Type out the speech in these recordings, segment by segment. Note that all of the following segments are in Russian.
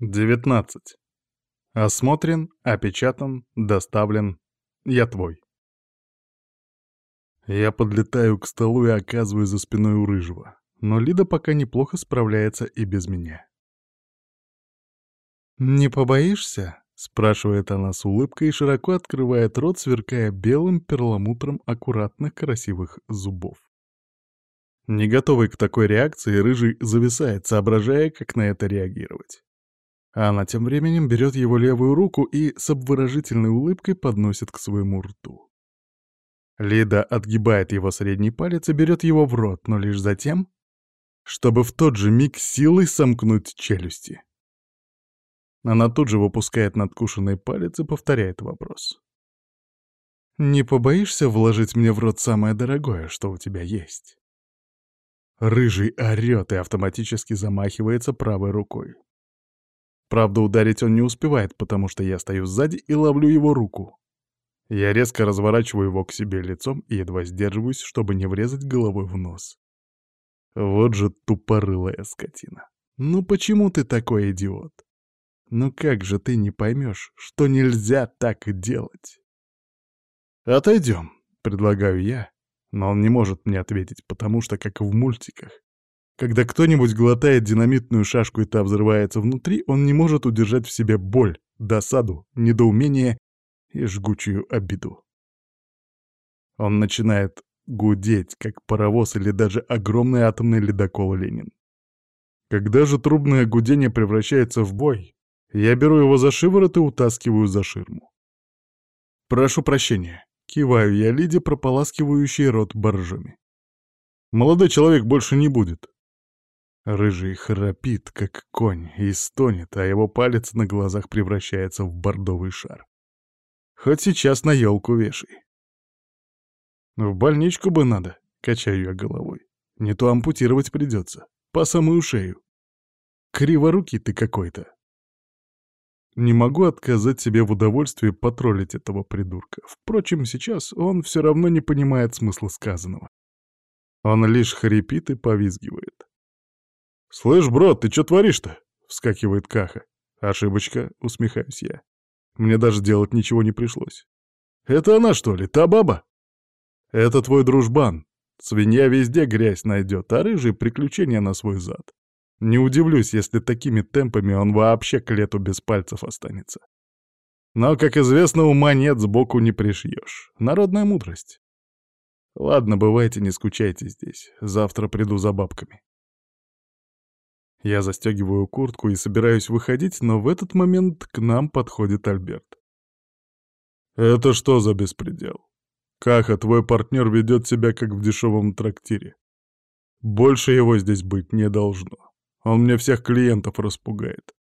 19. Осмотрен, опечатан, доставлен. Я твой. Я подлетаю к столу и оказываюсь за спиной у Рыжего, но Лида пока неплохо справляется и без меня. «Не побоишься?» — спрашивает она с улыбкой и широко открывает рот, сверкая белым перламутром аккуратных красивых зубов. Не готовый к такой реакции, Рыжий зависает, соображая, как на это реагировать. А она тем временем берет его левую руку и с обворожительной улыбкой подносит к своему рту. Лида отгибает его средний палец и берет его в рот, но лишь затем, чтобы в тот же миг силой сомкнуть челюсти. Она тут же выпускает надкушенный палец и повторяет вопрос. «Не побоишься вложить мне в рот самое дорогое, что у тебя есть?» Рыжий орёт и автоматически замахивается правой рукой. Правда, ударить он не успевает, потому что я стою сзади и ловлю его руку. Я резко разворачиваю его к себе лицом и едва сдерживаюсь, чтобы не врезать головой в нос. Вот же тупорылая скотина. Ну почему ты такой идиот? Ну как же ты не поймешь, что нельзя так делать? Отойдем, предлагаю я, но он не может мне ответить, потому что, как в мультиках, когда кто-нибудь глотает динамитную шашку и та взрывается внутри, он не может удержать в себе боль, досаду, недоумение и жгучую обиду. Он начинает гудеть, как паровоз или даже огромный атомный ледокол Ленин. Когда же трубное гудение превращается в бой, я беру его за шиворот и утаскиваю за ширму. «Прошу прощения», — киваю я Лиде, прополаскивающей рот боржоми. «Молодой человек больше не будет. Рыжий храпит, как конь, и стонет, а его палец на глазах превращается в бордовый шар. Хоть сейчас на елку вешай. В больничку бы надо, качаю я головой. Не то ампутировать придется, по самую шею. Криворукий ты какой-то. Не могу отказать себе в удовольствии потроллить этого придурка. Впрочем, сейчас он все равно не понимает смысла сказанного. Он лишь хрипит и повизгивает. «Слышь, брат, ты что творишь-то?» — вскакивает Каха. «Ошибочка», — усмехаюсь я. Мне даже делать ничего не пришлось. «Это она, что ли, та баба?» «Это твой дружбан. Свинья везде грязь найдет, а рыжий — приключения на свой зад. Не удивлюсь, если такими темпами он вообще к лету без пальцев останется. Но, как известно, ума нет, сбоку не пришьешь. Народная мудрость. Ладно, бывайте, не скучайте здесь. Завтра приду за бабками. Я застегиваю куртку и собираюсь выходить, но в этот момент к нам подходит Альберт. «Это что за беспредел? Каха, твой партнер ведет себя как в дешевом трактире. Больше его здесь быть не должно. Он мне всех клиентов распугает.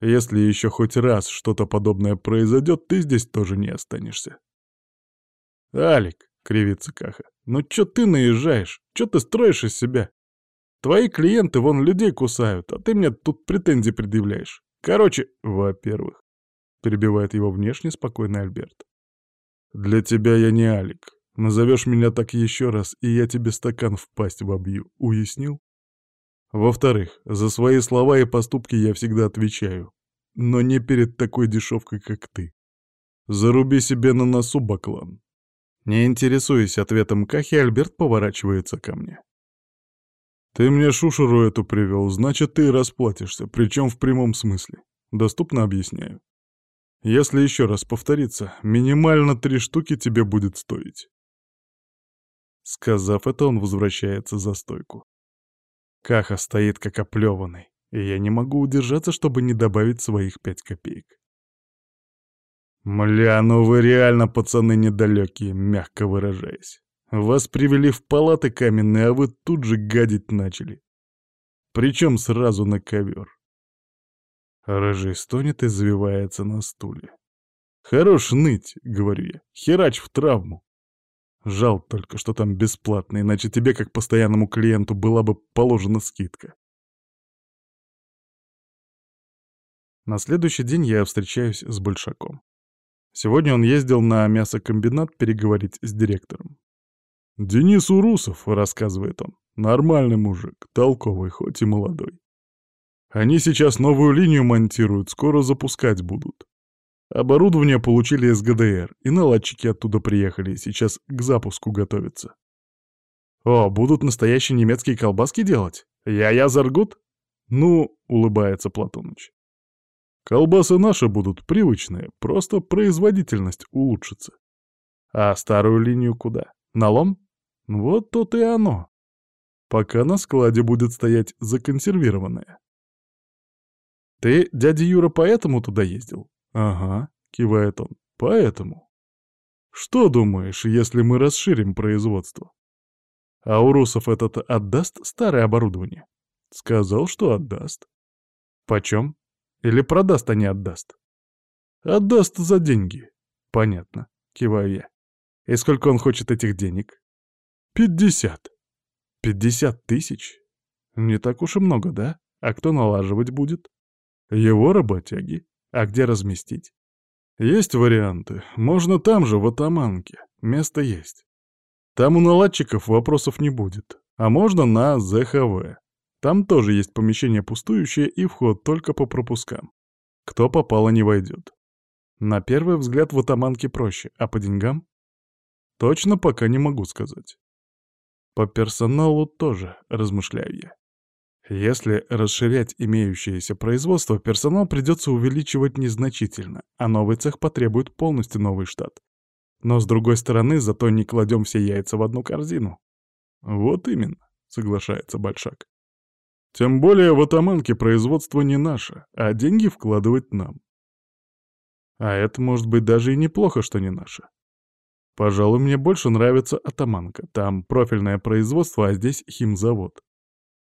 Если еще хоть раз что-то подобное произойдет, ты здесь тоже не останешься». «Алик», — кривится Каха, — «ну чё ты наезжаешь? Чё ты строишь из себя? Твои клиенты вон людей кусают, а ты мне тут претензии предъявляешь. Короче, во-первых, перебивает его внешне спокойный Альберт. Для тебя я не Алик. Назовешь меня так еще раз, и я тебе стакан в пасть вобью. Уяснил? Во-вторых, за свои слова и поступки я всегда отвечаю. Но не перед такой дешевкой, как ты. Заруби себе на носу, баклан. Не интересуясь ответом Кахи, Альберт поворачивается ко мне. «Ты мне шушеру эту привел, значит, ты расплатишься, причем в прямом смысле. Доступно объясняю. Если еще раз повторится, минимально три штуки тебе будет стоить». Сказав это, он возвращается за стойку. Каха стоит как оплеванный, и я не могу удержаться, чтобы не добавить своих пять копеек. «Мля, ну вы реально, пацаны, недалекие», мягко выражаясь. Вас привели в палаты каменные, а вы тут же гадить начали. Причем сразу на ковер. Рыжий стонет и завивается на стуле. «Хорош ныть», — говорю я, — «херач в травму». Жал только, что там бесплатно, иначе тебе, как постоянному клиенту, была бы положена скидка. На следующий день я встречаюсь с Большаком. Сегодня он ездил на мясокомбинат переговорить с директором. «Денис Урусов», — рассказывает он, — «нормальный мужик, толковый, хоть и молодой. Они сейчас новую линию монтируют, скоро запускать будут. Оборудование получили из ГДР, и наладчики оттуда приехали, сейчас к запуску готовятся. О, будут настоящие немецкие колбаски делать? Я-я заргут? Ну, улыбается Платоныч. Колбасы наши будут привычные, просто производительность улучшится. А старую линию куда? Налом? Вот тут и оно. Пока на складе будет стоять законсервированное. Ты, дядя Юра, поэтому туда ездил? Ага, кивает он, поэтому. Что думаешь, если мы расширим производство? А у русов этот отдаст старое оборудование? Сказал, что отдаст. Почем? Или продаст, а не отдаст? Отдаст за деньги. Понятно, киваю я. И сколько он хочет этих денег? Пятьдесят. Пятьдесят тысяч? Не так уж и много, да? А кто налаживать будет? Его работяги. А где разместить? Есть варианты. Можно там же, в Атаманке. Место есть. Там у наладчиков вопросов не будет. А можно на ЗХВ. Там тоже есть помещение пустующее и вход только по пропускам. Кто попало, не войдет. На первый взгляд в атаманке проще, а по деньгам? Точно пока не могу сказать. По персоналу тоже, размышляю я. Если расширять имеющееся производство, персонал придется увеличивать незначительно, а новый цех потребует полностью новый штат. Но с другой стороны, зато не кладем все яйца в одну корзину. Вот именно, соглашается Большак. Тем более в атаманке производство не наше, а деньги вкладывать нам. А это может быть даже и неплохо, что не наше. Пожалуй, мне больше нравится атаманка. Там профильное производство, а здесь химзавод.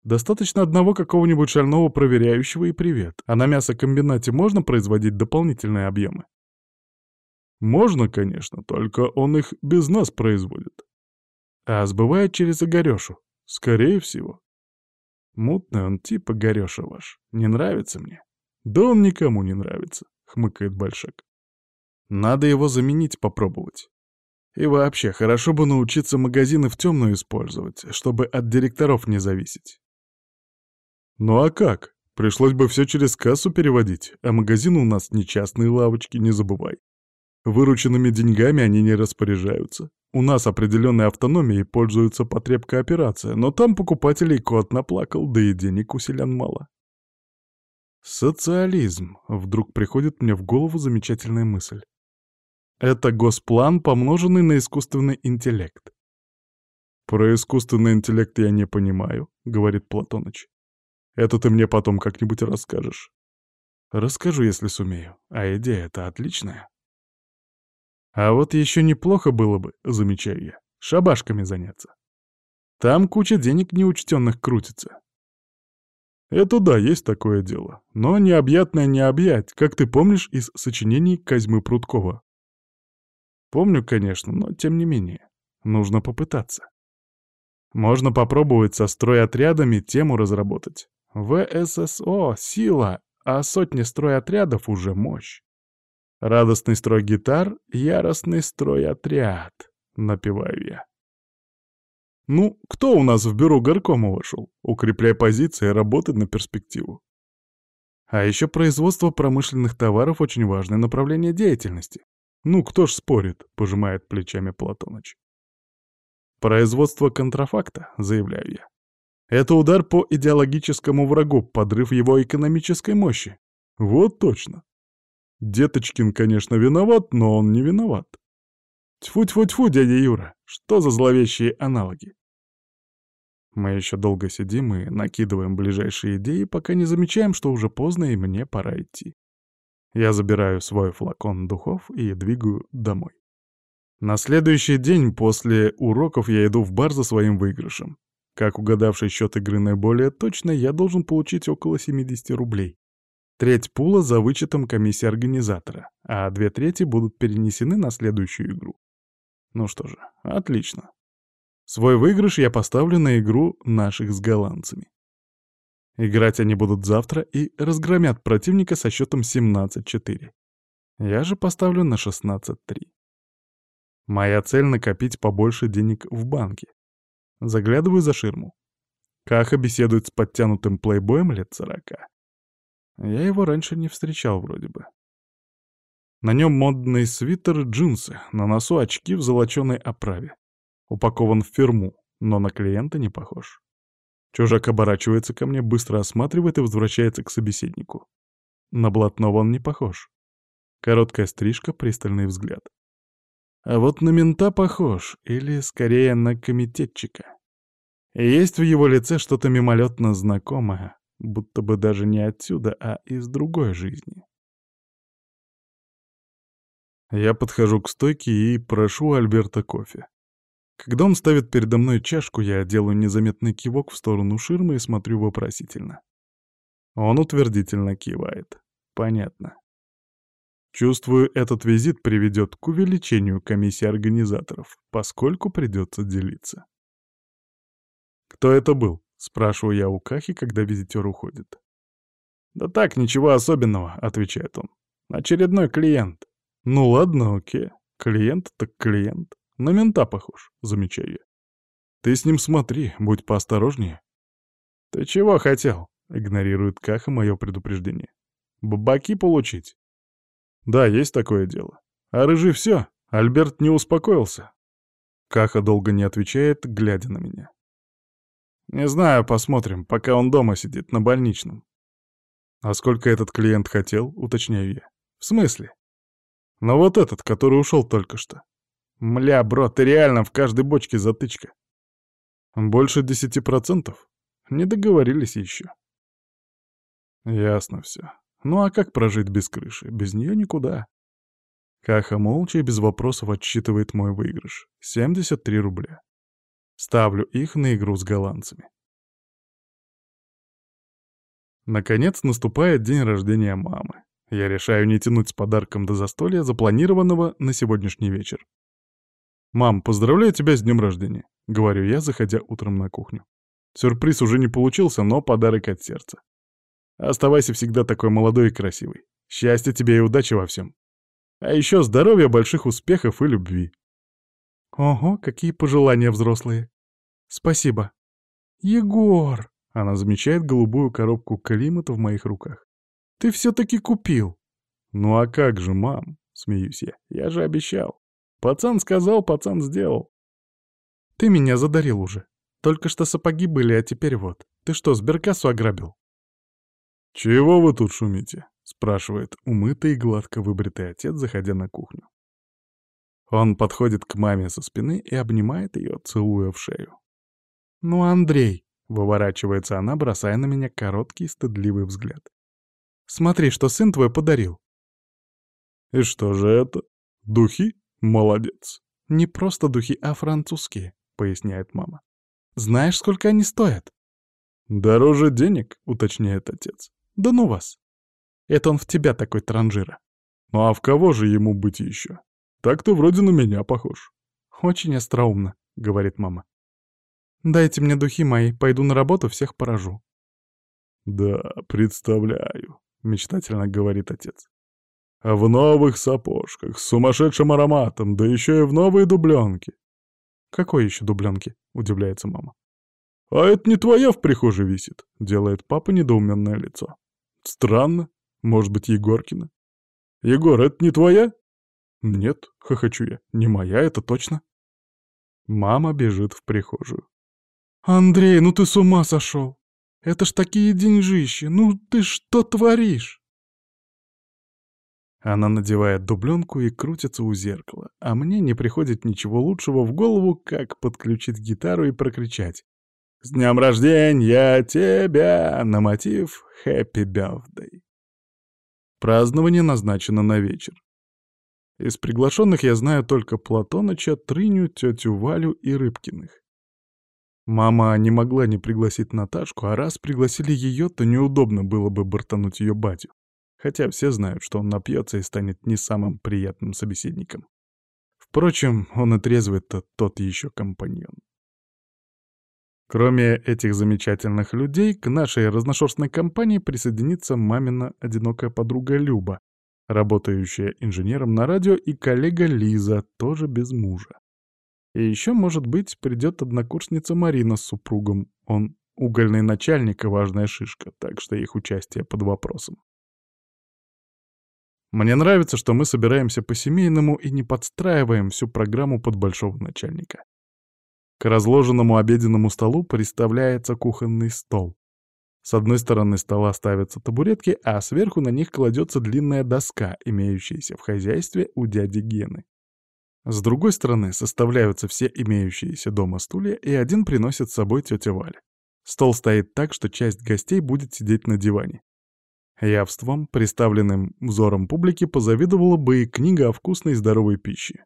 Достаточно одного какого-нибудь шального проверяющего и привет. А на мясокомбинате можно производить дополнительные объемы? Можно, конечно, только он их без нас производит. А сбывает через Игорешу. Скорее всего. Мутный он типа Горёша ваш. Не нравится мне. Да он никому не нравится, хмыкает Большак. Надо его заменить попробовать. И вообще, хорошо бы научиться магазины в темную использовать, чтобы от директоров не зависеть. Ну а как? Пришлось бы все через кассу переводить, а магазины у нас не частные лавочки, не забывай. Вырученными деньгами они не распоряжаются. У нас определенной автономией пользуется потребкооперация, но там покупателей кот наплакал, да и денег у селян мало. Социализм. Вдруг приходит мне в голову замечательная мысль. Это госплан, помноженный на искусственный интеллект. «Про искусственный интеллект я не понимаю», — говорит Платоныч. «Это ты мне потом как-нибудь расскажешь». «Расскажу, если сумею. А идея-то отличная». А вот еще неплохо было бы, замечаю я, шабашками заняться. Там куча денег неучтенных крутится. Это да, есть такое дело. Но необъятное не объять, как ты помнишь из сочинений Козьмы Прудкова. Помню, конечно, но тем не менее. Нужно попытаться. Можно попробовать со стройотрядами тему разработать. ВССО — сила, а сотни стройотрядов — уже мощь. Радостный строй гитар, яростный строй отряд, напеваю я. Ну, кто у нас в бюро горкома вошел? Укрепляй позиции, работать на перспективу. А еще производство промышленных товаров очень важное направление деятельности. Ну, кто ж спорит, пожимает плечами Платоныч. Производство контрафакта, заявляю я. Это удар по идеологическому врагу, подрыв его экономической мощи. Вот точно. Деточкин, конечно, виноват, но он не виноват. Тьфу-тьфу-тьфу, дядя Юра, что за зловещие аналоги? Мы еще долго сидим и накидываем ближайшие идеи, пока не замечаем, что уже поздно и мне пора идти. Я забираю свой флакон духов и двигаю домой. На следующий день после уроков я иду в бар за своим выигрышем. Как угадавший счет игры наиболее точно, я должен получить около 70 рублей. Треть пула за вычетом комиссии организатора, а две трети будут перенесены на следующую игру. Ну что же, отлично. Свой выигрыш я поставлю на игру наших с голландцами. Играть они будут завтра и разгромят противника со счетом 17-4. Я же поставлю на 16-3. Моя цель — накопить побольше денег в банке. Заглядываю за ширму. Каха беседует с подтянутым плейбоем лет сорока. Я его раньше не встречал вроде бы. На нем модный свитер джинсы, на носу очки в золоченой оправе. Упакован в фирму, но на клиента не похож. Чужак оборачивается ко мне, быстро осматривает и возвращается к собеседнику. На блатного он не похож. Короткая стрижка, пристальный взгляд. А вот на мента похож, или скорее на комитетчика. Есть в его лице что-то мимолетно знакомое, будто бы даже не отсюда, а из другой жизни. Я подхожу к стойке и прошу Альберта кофе. Когда он ставит передо мной чашку, я делаю незаметный кивок в сторону ширмы и смотрю вопросительно. Он утвердительно кивает. Понятно. Чувствую, этот визит приведет к увеличению комиссии организаторов, поскольку придется делиться. «Кто это был?» — спрашиваю я у Кахи, когда визитер уходит. «Да так, ничего особенного», — отвечает он. «Очередной клиент». «Ну ладно, окей. Клиент так клиент. На мента похож, замечаю я. Ты с ним смотри, будь поосторожнее. Ты чего хотел? Игнорирует Каха мое предупреждение. Бабаки получить? Да, есть такое дело. А рыжий все, Альберт не успокоился. Каха долго не отвечает, глядя на меня. Не знаю, посмотрим, пока он дома сидит, на больничном. А сколько этот клиент хотел, уточняю я. В смысле? Ну вот этот, который ушел только что. Мля, бро, ты реально в каждой бочке затычка. Больше десяти процентов? Не договорились еще. Ясно все. Ну а как прожить без крыши? Без нее никуда. Каха молча и без вопросов отсчитывает мой выигрыш. 73 рубля. Ставлю их на игру с голландцами. Наконец наступает день рождения мамы. Я решаю не тянуть с подарком до застолья, запланированного на сегодняшний вечер. «Мам, поздравляю тебя с днем рождения», — говорю я, заходя утром на кухню. Сюрприз уже не получился, но подарок от сердца. Оставайся всегда такой молодой и красивый. Счастья тебе и удачи во всем. А еще здоровья, больших успехов и любви. Ого, какие пожелания взрослые. Спасибо. Егор! Она замечает голубую коробку климата в моих руках. Ты все-таки купил. Ну а как же, мам? Смеюсь я. Я же обещал. Пацан сказал, пацан сделал. Ты меня задарил уже. Только что сапоги были, а теперь вот. Ты что, сберкассу ограбил? «Чего вы тут шумите?» — спрашивает умытый и гладко выбритый отец, заходя на кухню. Он подходит к маме со спины и обнимает ее, целуя в шею. «Ну, Андрей!» — выворачивается она, бросая на меня короткий стыдливый взгляд. «Смотри, что сын твой подарил!» «И что же это? Духи?» «Молодец». «Не просто духи, а французские», — поясняет мама. «Знаешь, сколько они стоят?» «Дороже денег», — уточняет отец. «Да ну вас. Это он в тебя такой транжира». «Ну а в кого же ему быть еще? Так-то вроде на меня похож». «Очень остроумно», — говорит мама. «Дайте мне духи мои, пойду на работу, всех поражу». «Да, представляю», — мечтательно говорит отец. В новых сапожках, с сумасшедшим ароматом, да еще и в новые дубленки. «Какой еще дубленки?» — удивляется мама. «А это не твоя в прихожей висит», — делает папа недоуменное лицо. «Странно. Может быть, Егоркина?» «Егор, это не твоя?» «Нет», — хохочу я, — «не моя, это точно». Мама бежит в прихожую. «Андрей, ну ты с ума сошел! Это ж такие деньжищи! Ну ты что творишь?» Она надевает дубленку и крутится у зеркала, а мне не приходит ничего лучшего в голову, как подключить гитару и прокричать «С днем рождения тебя!» на мотив «Happy Birthday». Празднование назначено на вечер. Из приглашенных я знаю только Платоныча, Трыню, тетю Валю и Рыбкиных. Мама не могла не пригласить Наташку, а раз пригласили ее, то неудобно было бы бортануть ее батю хотя все знают, что он напьется и станет не самым приятным собеседником. Впрочем, он и трезвый-то тот еще компаньон. Кроме этих замечательных людей, к нашей разношерстной компании присоединится мамина одинокая подруга Люба, работающая инженером на радио, и коллега Лиза, тоже без мужа. И еще, может быть, придет однокурсница Марина с супругом. Он угольный начальник и важная шишка, так что их участие под вопросом. Мне нравится, что мы собираемся по-семейному и не подстраиваем всю программу под большого начальника. К разложенному обеденному столу представляется кухонный стол. С одной стороны стола ставятся табуретки, а сверху на них кладется длинная доска, имеющаяся в хозяйстве у дяди Гены. С другой стороны составляются все имеющиеся дома стулья, и один приносит с собой тетя Валя. Стол стоит так, что часть гостей будет сидеть на диване. Явством, представленным взором публики, позавидовала бы и книга о вкусной и здоровой пище.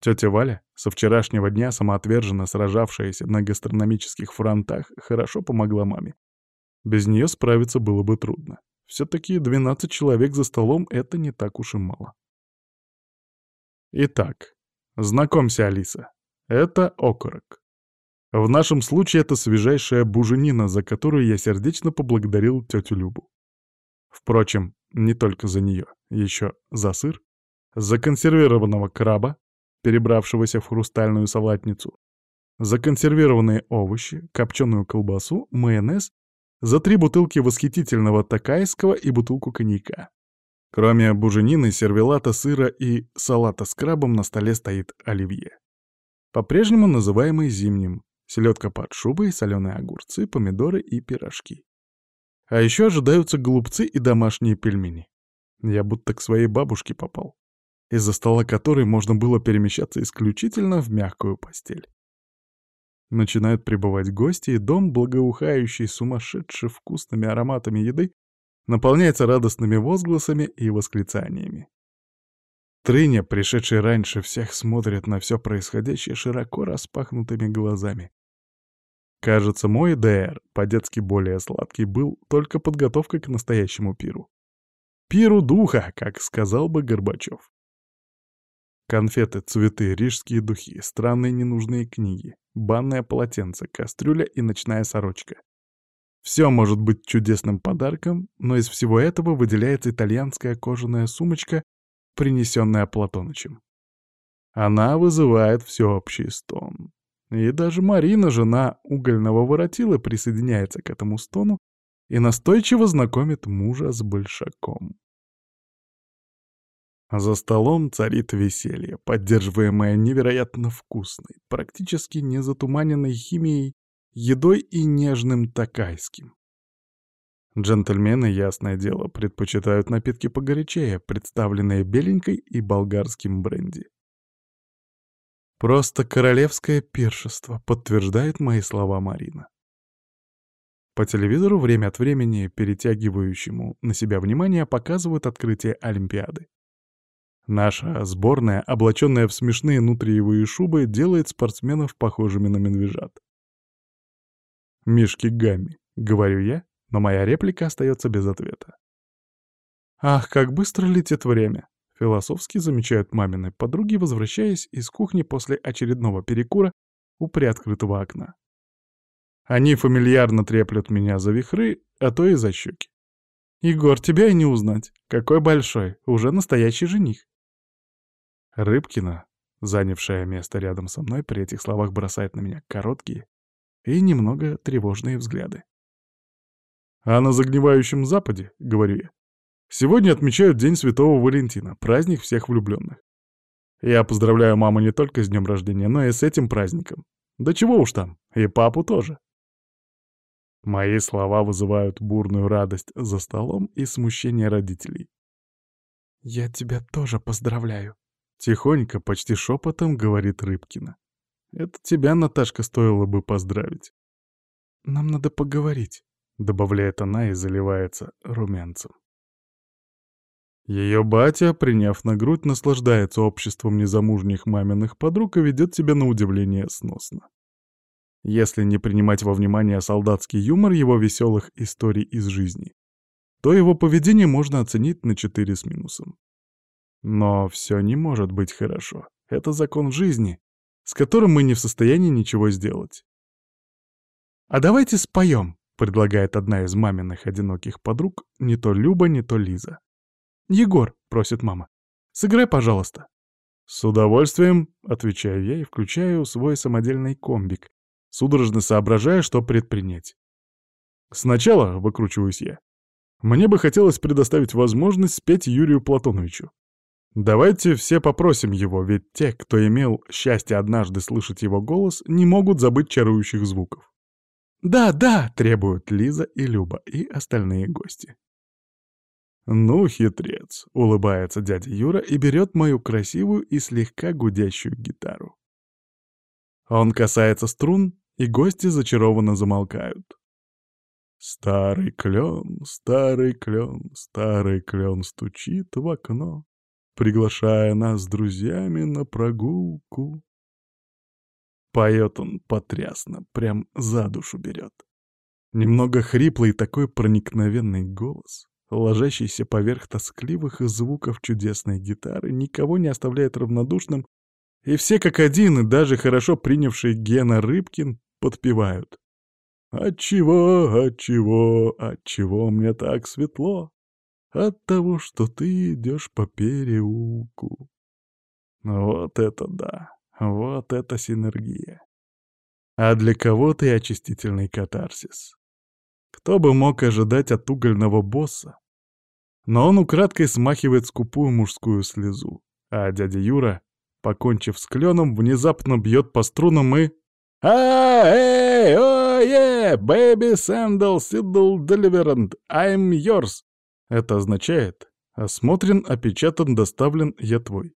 Тетя Валя, со вчерашнего дня самоотверженно сражавшаяся на гастрономических фронтах, хорошо помогла маме. Без нее справиться было бы трудно. Все-таки 12 человек за столом — это не так уж и мало. Итак, знакомься, Алиса. Это окорок. В нашем случае это свежайшая буженина, за которую я сердечно поблагодарил тетю Любу. Впрочем, не только за нее, еще за сыр, за консервированного краба, перебравшегося в хрустальную салатницу, за консервированные овощи, копченую колбасу, майонез, за три бутылки восхитительного такайского и бутылку коньяка. Кроме буженины, сервелата, сыра и салата с крабом на столе стоит оливье. По-прежнему называемый зимним. Селедка под шубой, соленые огурцы, помидоры и пирожки. А еще ожидаются голубцы и домашние пельмени. Я будто к своей бабушке попал, из-за стола которой можно было перемещаться исключительно в мягкую постель. Начинают прибывать гости, и дом, благоухающий сумасшедше вкусными ароматами еды, наполняется радостными возгласами и восклицаниями. Трыня, пришедший раньше всех, смотрит на все происходящее широко распахнутыми глазами. Кажется, мой ДР, по-детски более сладкий, был только подготовкой к настоящему пиру. Пиру духа, как сказал бы Горбачев. Конфеты, цветы, рижские духи, странные ненужные книги, банное полотенце, кастрюля и ночная сорочка. Все может быть чудесным подарком, но из всего этого выделяется итальянская кожаная сумочка, принесенная Платонычем. Она вызывает всеобщий стон. И даже Марина, жена угольного воротила, присоединяется к этому стону и настойчиво знакомит мужа с большаком. За столом царит веселье, поддерживаемое невероятно вкусной, практически не затуманенной химией, едой и нежным такайским. Джентльмены, ясное дело, предпочитают напитки погорячее, представленные беленькой и болгарским бренди. Просто королевское пиршество, подтверждает мои слова Марина. По телевизору время от времени, перетягивающему на себя внимание, показывают открытие Олимпиады. Наша сборная, облаченная в смешные нутриевые шубы, делает спортсменов похожими на медвежат. «Мишки Гамми», — говорю я, но моя реплика остается без ответа. «Ах, как быстро летит время!» Философски замечают мамины подруги, возвращаясь из кухни после очередного перекура у приоткрытого окна. Они фамильярно треплют меня за вихры, а то и за щеки. «Егор, тебя и не узнать. Какой большой, уже настоящий жених». Рыбкина, занявшая место рядом со мной, при этих словах бросает на меня короткие и немного тревожные взгляды. «А на загнивающем Западе, — говорю я, Сегодня отмечают День Святого Валентина, праздник всех влюбленных. Я поздравляю маму не только с днем рождения, но и с этим праздником. Да чего уж там, и папу тоже. Мои слова вызывают бурную радость за столом и смущение родителей. «Я тебя тоже поздравляю», — тихонько, почти шепотом говорит Рыбкина. «Это тебя, Наташка, стоило бы поздравить». «Нам надо поговорить», — добавляет она и заливается румянцем. Ее батя, приняв на грудь, наслаждается обществом незамужних маминых подруг и ведет себя на удивление сносно. Если не принимать во внимание солдатский юмор его веселых историй из жизни, то его поведение можно оценить на 4 с минусом. Но все не может быть хорошо. Это закон жизни, с которым мы не в состоянии ничего сделать. «А давайте споем», — предлагает одна из маминых одиноких подруг, не то Люба, не то Лиза. «Егор», — просит мама, — «сыграй, пожалуйста». «С удовольствием», — отвечаю я и включаю свой самодельный комбик, судорожно соображая, что предпринять. Сначала выкручиваюсь я. Мне бы хотелось предоставить возможность спеть Юрию Платоновичу. Давайте все попросим его, ведь те, кто имел счастье однажды слышать его голос, не могут забыть чарующих звуков. «Да, да!» — требуют Лиза и Люба, и остальные гости. «Ну, хитрец!» — улыбается дядя Юра и берет мою красивую и слегка гудящую гитару. Он касается струн, и гости зачарованно замолкают. Старый клен, старый клен, старый клен стучит в окно, приглашая нас с друзьями на прогулку. Поет он потрясно, прям за душу берет. Немного хриплый такой проникновенный голос, ложащийся поверх тоскливых звуков чудесной гитары, никого не оставляет равнодушным, и все как один, и даже хорошо принявший Гена Рыбкин, подпевают. «Отчего, отчего, отчего мне так светло? От того, что ты идешь по переулку». Вот это да, вот это синергия. А для кого-то и очистительный катарсис. Кто бы мог ожидать от угольного босса? Но он украдкой смахивает скупую мужскую слезу, а дядя Юра, покончив с кленом, внезапно бьет по струнам и... «А, эй, о, е, baby sandal siddle deliverant, I'm yours!» Это означает «осмотрен, опечатан, доставлен, я твой».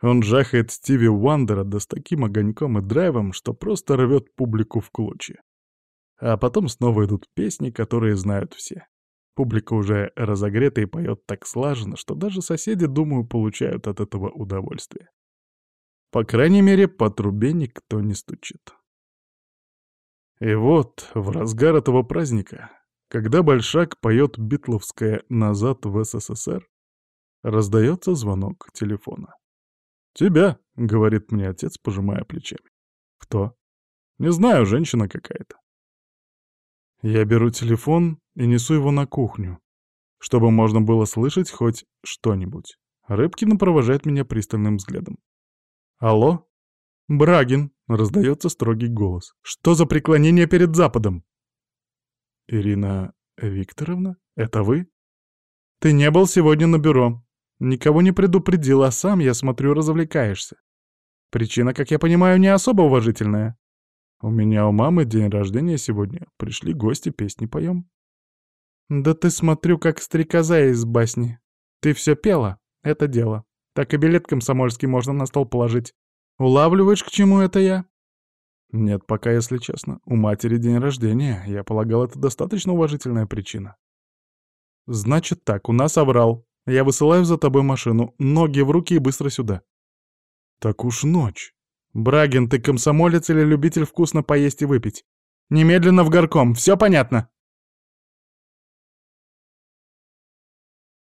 Он жахает Стиви Уандера да с таким огоньком и драйвом, что просто рвет публику в клочья. А потом снова идут песни, которые знают все. Публика уже разогрета и поет так слаженно, что даже соседи, думаю, получают от этого удовольствие. По крайней мере, по трубе никто не стучит. И вот, в разгар этого праздника, когда Большак поет битловское «Назад в СССР», раздается звонок телефона. «Тебя», — говорит мне отец, пожимая плечами. «Кто?» «Не знаю, женщина какая-то». Я беру телефон и несу его на кухню, чтобы можно было слышать хоть что-нибудь. Рыбкина провожает меня пристальным взглядом. «Алло?» «Брагин», — раздается строгий голос. «Что за преклонение перед Западом?» «Ирина Викторовна, это вы?» «Ты не был сегодня на бюро. Никого не предупредил, а сам, я смотрю, развлекаешься. Причина, как я понимаю, не особо уважительная. У меня у мамы день рождения сегодня. Пришли гости, песни поем». «Да ты смотрю, как стрекоза из басни. Ты все пела, это дело. Так и билет комсомольский можно на стол положить. Улавливаешь, к чему это я?» «Нет, пока, если честно. У матери день рождения. Я полагал, это достаточно уважительная причина». «Значит так, у нас оврал. Я высылаю за тобой машину. Ноги в руки и быстро сюда». «Так уж ночь. Брагин, ты комсомолец или любитель вкусно поесть и выпить? Немедленно в горком, все понятно?»